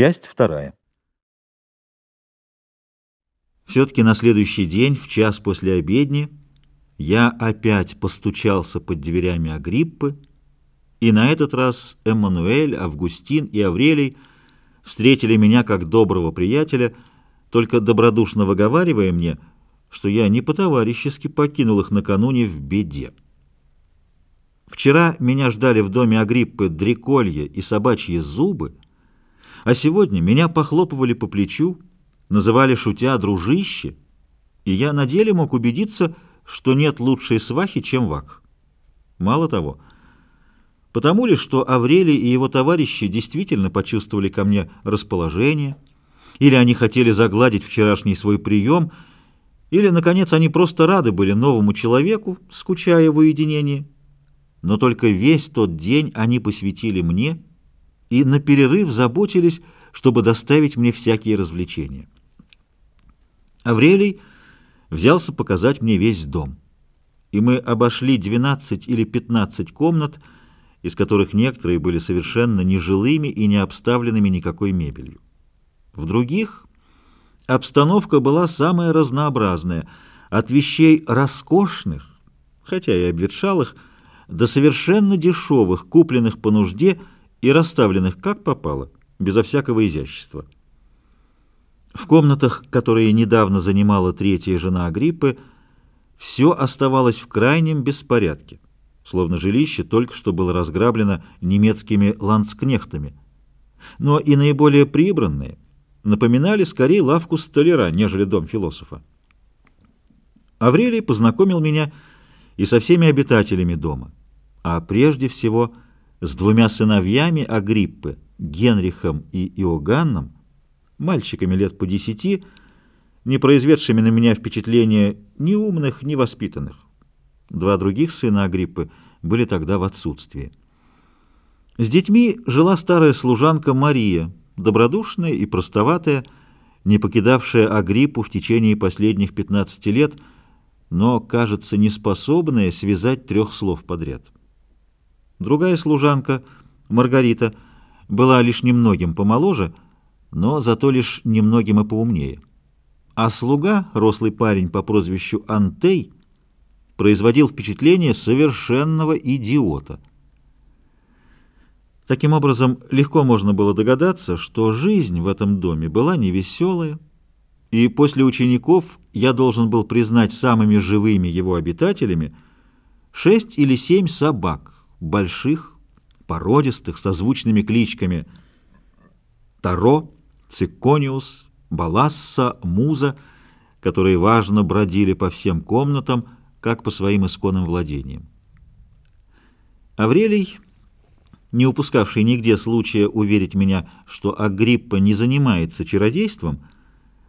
Часть вторая. Все-таки на следующий день, в час после обедни, я опять постучался под дверями Агриппы, и на этот раз Эммануэль, Августин и Аврелий встретили меня как доброго приятеля, только добродушно выговаривая мне, что я не по-товарищески покинул их накануне в беде. Вчера меня ждали в доме Агриппы дреколье и собачьи зубы, а сегодня меня похлопывали по плечу, называли шутя дружище, и я на деле мог убедиться, что нет лучшей свахи, чем Вак. Мало того, потому ли, что Аврелий и его товарищи действительно почувствовали ко мне расположение, или они хотели загладить вчерашний свой прием, или, наконец, они просто рады были новому человеку, скучая в уединении. Но только весь тот день они посвятили мне — и на перерыв заботились, чтобы доставить мне всякие развлечения. Аврелий взялся показать мне весь дом, и мы обошли 12 или 15 комнат, из которых некоторые были совершенно нежилыми и не обставленными никакой мебелью. В других обстановка была самая разнообразная, от вещей роскошных, хотя и обветшалых, до совершенно дешевых, купленных по нужде, и расставленных как попало, безо всякого изящества. В комнатах, которые недавно занимала третья жена Агриппы, все оставалось в крайнем беспорядке, словно жилище только что было разграблено немецкими ландскнехтами. Но и наиболее прибранные напоминали скорее лавку столяра, нежели дом философа. Аврелий познакомил меня и со всеми обитателями дома, а прежде всего – с двумя сыновьями Агриппы, Генрихом и Иоганном, мальчиками лет по десяти, не произведшими на меня впечатления ни умных, ни воспитанных. Два других сына Агриппы были тогда в отсутствии. С детьми жила старая служанка Мария, добродушная и простоватая, не покидавшая Агриппу в течение последних 15 лет, но, кажется, неспособная связать трех слов подряд. Другая служанка, Маргарита, была лишь немногим помоложе, но зато лишь немногим и поумнее. А слуга, рослый парень по прозвищу Антей, производил впечатление совершенного идиота. Таким образом, легко можно было догадаться, что жизнь в этом доме была невеселая, и после учеников я должен был признать самыми живыми его обитателями шесть или семь собак — больших, породистых, со звучными кличками Таро, Цикониус, Баласса, Муза, которые важно бродили по всем комнатам, как по своим исконным владениям. Аврелий, не упускавший нигде случая уверить меня, что Агриппа не занимается чародейством,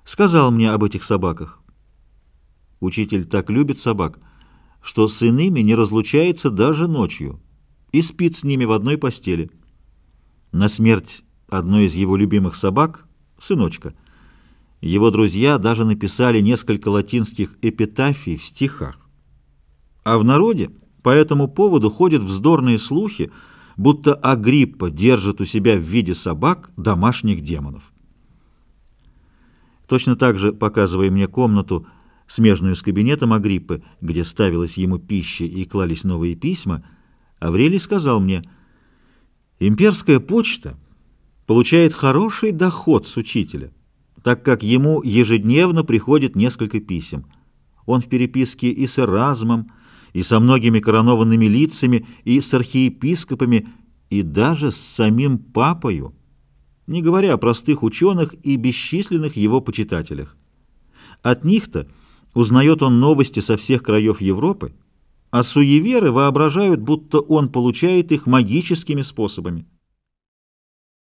сказал мне об этих собаках. Учитель так любит собак, что с иными не разлучается даже ночью и спит с ними в одной постели. На смерть одной из его любимых собак, сыночка, его друзья даже написали несколько латинских эпитафий в стихах. А в народе по этому поводу ходят вздорные слухи, будто Агриппа держит у себя в виде собак домашних демонов. Точно так же, показывая мне комнату, смежную с кабинетом Агриппы, где ставилась ему пища и клались новые письма, Аврелий сказал мне, «Имперская почта получает хороший доход с учителя, так как ему ежедневно приходит несколько писем. Он в переписке и с Эразмом, и со многими коронованными лицами, и с архиепископами, и даже с самим папою, не говоря о простых ученых и бесчисленных его почитателях. От них-то узнает он новости со всех краев Европы, а суеверы воображают, будто он получает их магическими способами.